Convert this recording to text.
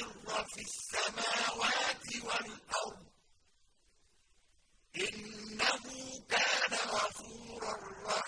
السر في السماوات والأرض. إنه كان غفورا رحيما.